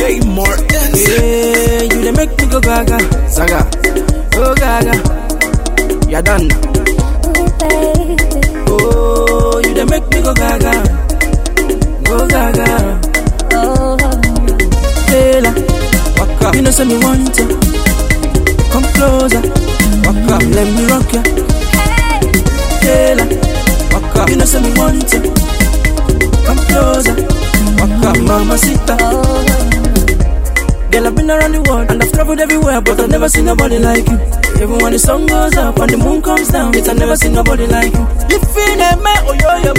J Martin. Yeah, you dey make me go gaga, saga, go gaga. You done. Oh, you dey make me go gaga, go gaga. Oh, Taylor, waka. You know say me want you. Come closer, waka. Let me rock ya. Taylor, waka. You know say me want you. Come closer, waka. Mama sita. Girl, I've been around the world and I've traveled everywhere, but I've never seen nobody like you. Even when the sun goes up and the moon comes down, it's I've never seen nobody like you. You feel me, oh yo yo.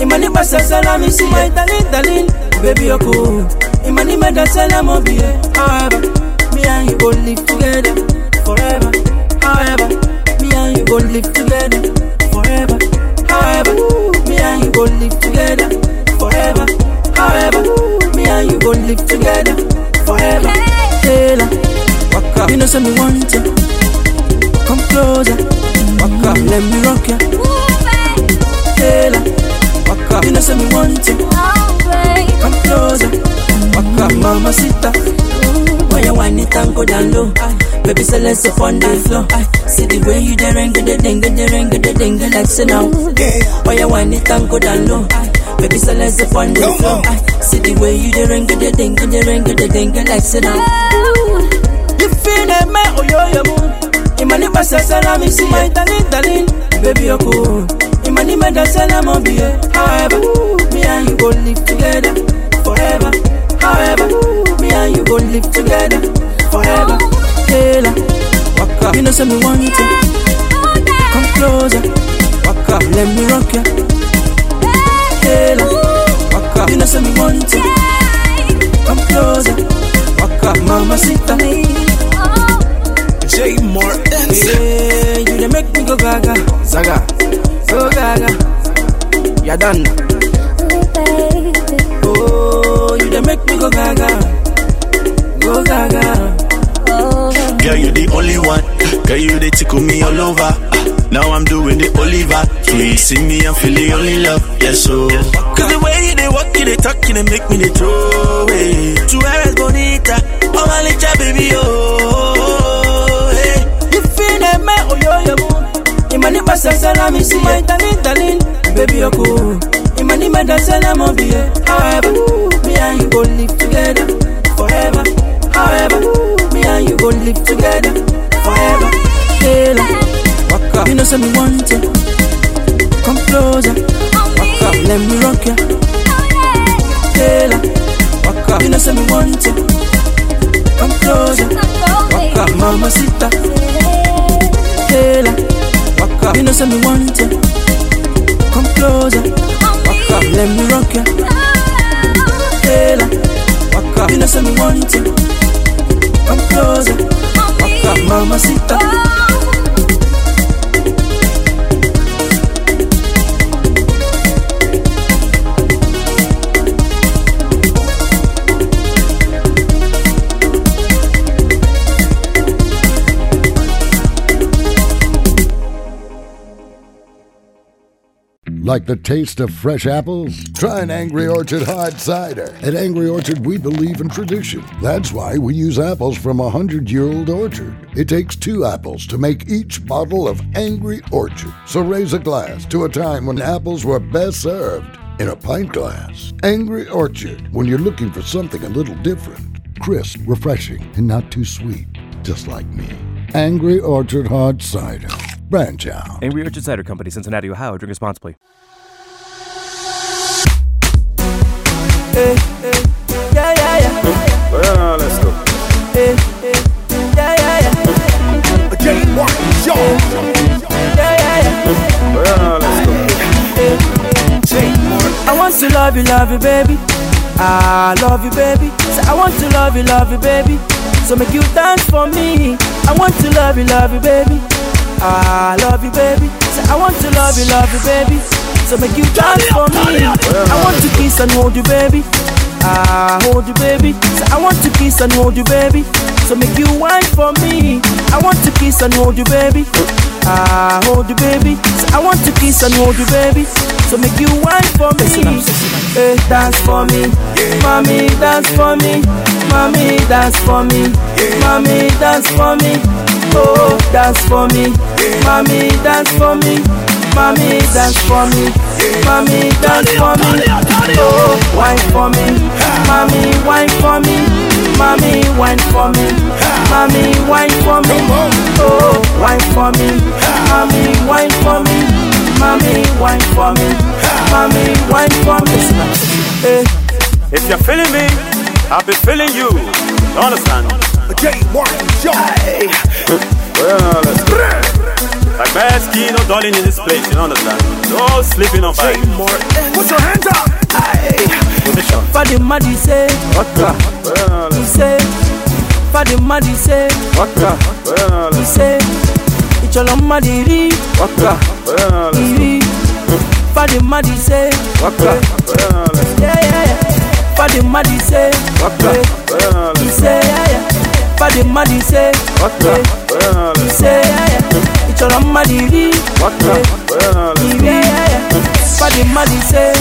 Imani basa salami si my darling, darling, baby you're cool. Imani me da salamo be However, me and you go live together forever. However, me and you go live together say me want you. Come closer, waka. Let me rock ya. Taylor, waka. You know say me want you. Come closer, waka. Mama sita. When you whine it and go down low, baby say let's up on the floor. See the way you the ring, the ding, the ring, the ding, like say now. When you whine it and go down low. Baby, so let's up on the floor. See the way you the ring, the ding, the ring, the ding, like say now. You feel me, oh yo yo boo. Imani basa salami si my darling, darling, baby you're. Imani me da salamo be However, me and you go live together forever. However, me and you go live together forever. Taylor, waka, you know say me want you. Come closer, waka, let me rock ya. Taylor, waka, you know say me want you. Come closer, waka, mama sita. J Martin. Yeah, you dey make me go gaga, saga, go gaga. You done. Oh, you dey make me go gaga, go gaga. Girl, you the only one. Girl, you they tickle me all over. Ah, Now I'm doing the Oliver. So you see me, I'm feeling only love. Yes, so. Cause the way you they walk, you they talk, you they make me they throw away. Tu eres bonita. Oh, my little baby, oh. Si my darling, darling, baby you're cool. Imani me da salamo be eh. However, me and you go live together forever. However, me and you go live together forever. Taylor, waka, you know say me want you. Come closer, waka, let me rock ya. Oh, Taylor, waka, you know say me want you. Come closer, waka, mama sita. Taylor, waka, you know say me want you. Come closer, waka, let me rock ya. Taylor, waka, you know say me want you. Come closer, waka, mama sita. Like the taste of fresh apples? Try an Angry Orchard hard cider. At Angry Orchard, we believe in tradition. That's why we use apples from a 100 year old orchard. It takes two apples to make each bottle of Angry Orchard. So raise a glass to a time when apples were best served in a pint glass. Angry Orchard, when you're looking for something a little different. Crisp, refreshing, and not too sweet. Just like me. Angry Orchard hard cider. Branch out. Angry Orchard Cider Company, Cincinnati, Ohio. Drink responsibly. Hey, hey, yeah, yeah, yeah. Well, let's go. Hey, hey, yeah, yeah, yeah. J Martin. Yo. Yeah, yeah, yeah. Well, let's go. J Martin. I want to love you, love you, baby. I love you, baby. Say I want to love you, love you, baby. So make you dance for me. I want to love you, love you, baby. I love you, baby. Say I want to love you, love you, baby. So make you dance for me. I want to kiss and hold you, baby. I hold you, baby. Say I want to kiss and hold you, baby. So make you wine for me. I want to kiss and hold you, baby. I hold you, baby. Say I want to kiss and hold you, baby. So make you wine for me. Hey, eh, dance for me, mommy, dance for me. Mommy, dance for me. Mommy, dance for me. Oh, dance for me. Mommy, dance for me. Mommy, dance for me. Mommy, dance for me. Oh, wine for me. Mommy, wine for me. Mommy, wine for me. Mommy, wine for me. Oh, wine for me. Mommy, wine for me. Mommy, wine for me. Mommy, wine for me. If you're feeling me, I'll be feeling you. You understand? J. Martin Jones. Well, let's go. Like best key, no darling in this place, you understand? No sleeping on fire. Put your hands up. Position. Fadi Madi say, Waka. Well, he say, Fadi Madi say, waka. Well, he say, Icholo Madi ri, waka. Well, ri. Fadi Madi say, waka. Well, yeah yeah yeah. Fadi Madi say, he say yeah yeah. Fadi Madi say, he say. Icholo Madi ri, waka. Well, ri yeah yeah. Fadi Madi say,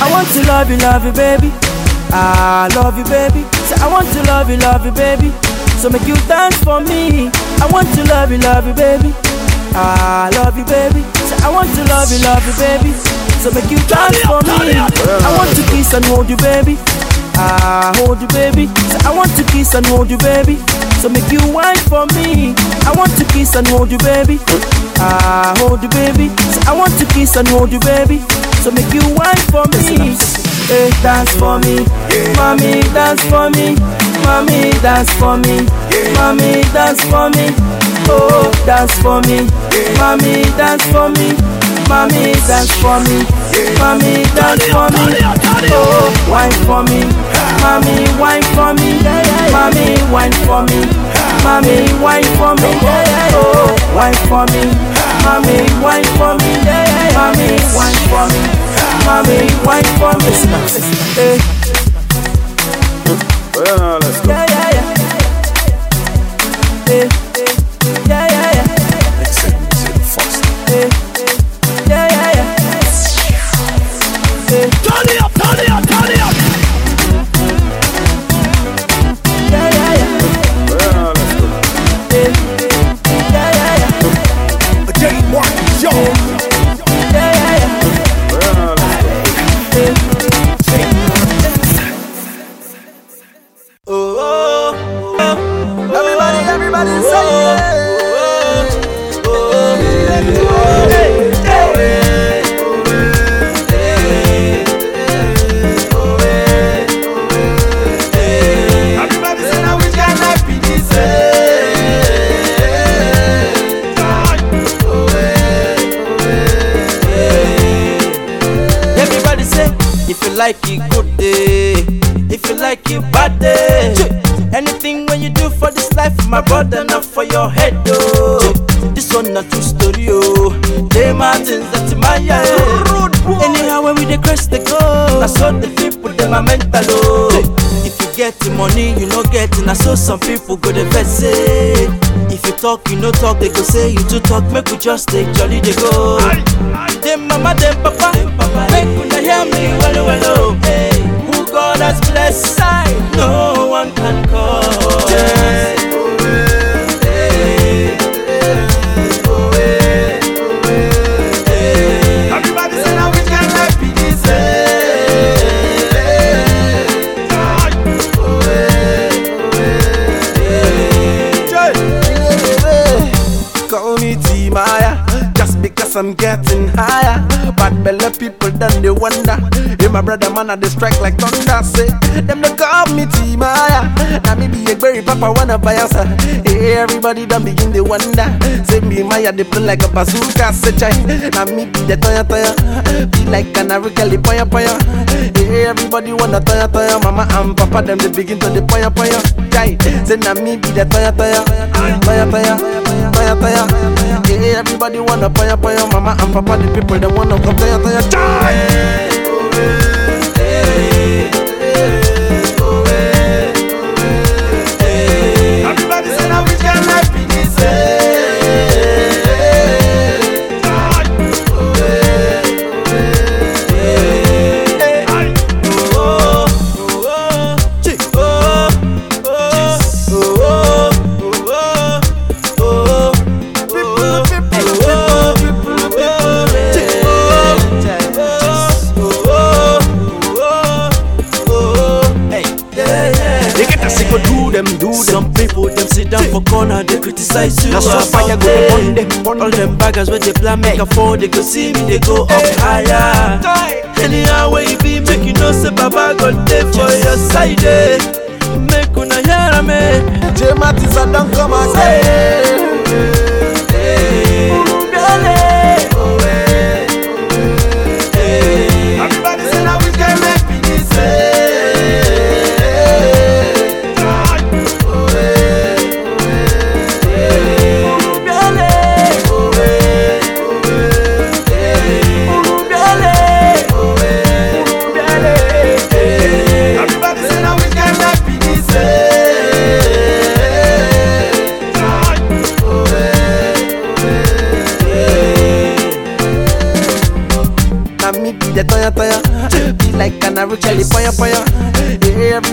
I want to love you, love you, baby. I love you, baby. Say, I want to love you, love you, baby. So make you dance for me. I want to love you, love you, baby. I love you, baby. Say, I want to love you, love you, baby. So make you dance for me. I want to kiss and hold you, baby. I hold you, baby. Say, I want to kiss and hold you, baby. So make you wine for me. I want to kiss and hold you, baby. I hold you, baby. Say, I want to kiss and hold you, baby. So make you wine for me. Hey, eh, dance for me. Mommy, dance for me. Mommy, dance for me. Mommy, dance for me. Oh, dance for me. Mommy, dance for me. Mommy, dance for me. Mommy, dance for me. Oh, wine for me. Mommy, wine for me. Mommy, wine for me. Mommy, wine for me. Oh, wine for me. Mommy, wine for me. Mommy, wine for me. Mommy, wine for me. Hey, well, let's go. yeah, yeah, yeah. Hey, yeah, yeah, yeah. Hey, like it, good day. If you like it, bad day. Anything when you do for this life, my brother, not for your head, oh. This one not true story, oh. J Martins, that's my yeah. Eh. Anyhow, when we dey crash the go, that's what the people them are mental, oh. If you get the money, you no get it. Now so some people go the say. If you talk, you no talk, they go say you too talk. Make we just take jolly they go. Them mama, them papa, make una hear me well, oh. Hey, who God has blessed, I no one can call. Brother man I they strike like thunder Say. Them they call me T-Maya. Now me be a berry papa wanna buy us Hey everybody done begin they wonder. Say me Maya they play like a bazooka Say chai. Now me be the toya toya. Be like canary kelly poya poya. Hey everybody wanna toya toya. Mama and papa them they begin to the poya poya. Chai. Say now me be the toya toya. Toya toya Toya toya. Hey everybody wanna poya poya. Mama and papa the people they wanna come toya toya. Chai corner, they criticize you. That's why fire go burn them, All them. baggers when they plan make a fall, they go see me, they go up higher. Anyhow where you be, make you know say Baba God there for your side. eh. Make una hear me. J Mattis I don't come again. Everybody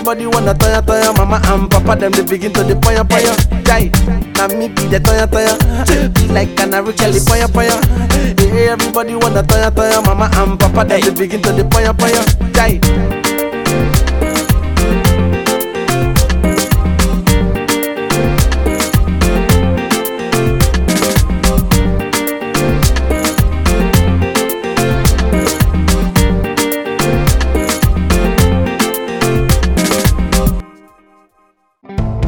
everybody wanna toya toya Mama and papa them they begin to the poya poya Jai Now me be the toya toya Be like canary jelly poya poya Hey, everybody wanna toya toya Mama and papa them they begin to the poya poya Jai